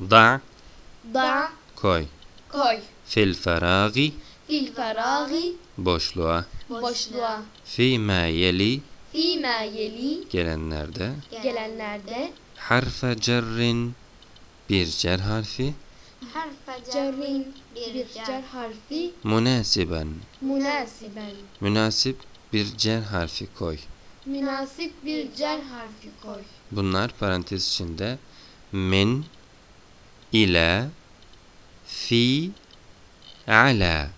ضع ضع koy. koy. Fil feragi Fil feragi boşluğa. boşluğa. Fîmâ yeli Fîmâ yeli gelenlerde. gelenlerde Harfe cerrin bir cer harfi. harf cerrin bir cer harfi Münasiben münasiben. münasip bir cer harfi koy. Münasip bir cer harfi koy. Bunlar parantez içinde min ile fi ala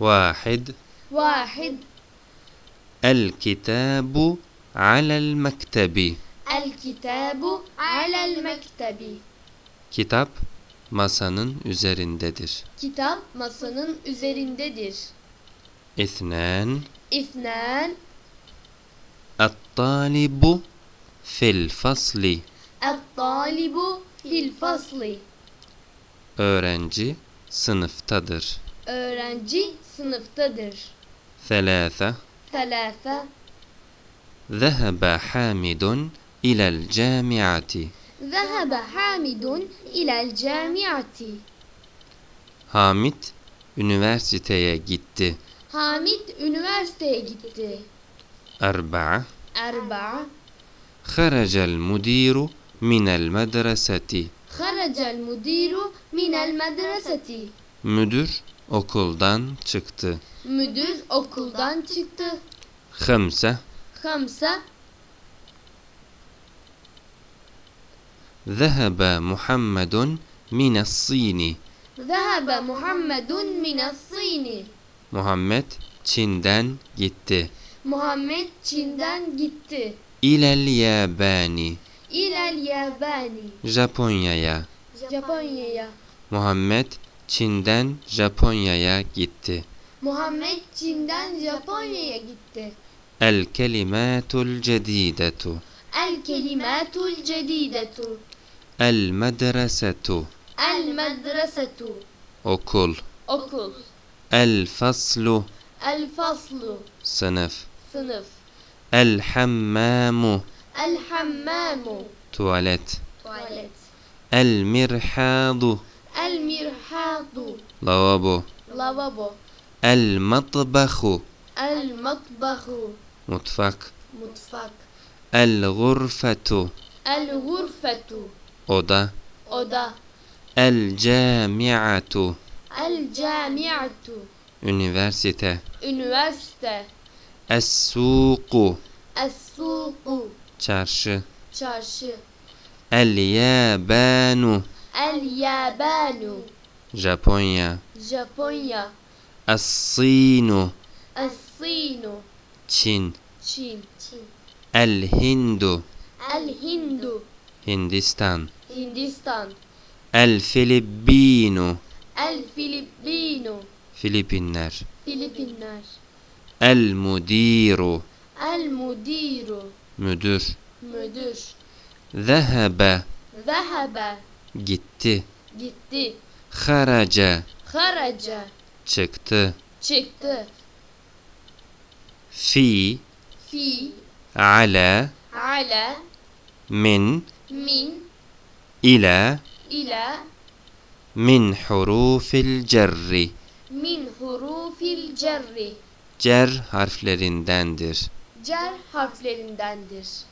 واحد Vahid الكتاب على المكتب kitabu alel mektebi. Kitap masanın üzerindedir. Kitap masanın üzerindedir. اثنان İthnan الطالب في الفصل et-talibu fil fasli. öğrenci sınıftadır. Öğrenci sınıftadır. ثلاثة Thalatha ذهب حامد إلى الجامعة ذهب حامد إلى الجامعة. Hamit üniversiteye gitti. Hamid üniversiteye gitti. أربعة Erba'a خرج المدير من المدرسة خرج المدير من المدرسة. Müdür okuldan çıktı. Müdür okuldan çıktı. خمسة Hamsa ذهب محمد من الصين ذهب محمد من الصين. Muhammed Çin'den gitti. Muhammed Çin'den gitti. إلى اليابان. Japonya'ya. Japonya'ya. Muhammed Çin'den Japonya'ya gitti. Muhammed Çin'den Japonya'ya gitti. الكلمات الجديدة El kelimatul cedidetu. المدرسة El medresetu. okul Okul. الفصل El faslu. sınıf Sınıf. الحمام El hammamu. الحمام. تواليت. المرحاض. المرحاض. لوابو. لوابو. المطبخ. المطبخ. مطفك مطفك الغرفة. الغرفة. أوضة. أوضة. الجامعة. الجامعة. يونيفرسيتي. يونيفرسيتي. السوق. السوق. Çarşı Çarşı. اليابان El-yabanu. Japonya Japonya. الصين Es-sinu. Çin Çin. الهند El-hindu. Hindistan Hindistan. الفلبين El-Filipino. Filipinler Filipinler. المدير El-mudiru. Müdür. Müdür. Zehebe. Zehebe. Gitti. Gitti. Haraca. Haraca. Çıktı. Çıktı. Fi. Fi. Ala. Ala. Min. Min. İla. İla. Min hurufil cerri. Min hurufil cerri. Cer harflerindendir. Cer harflerindendir.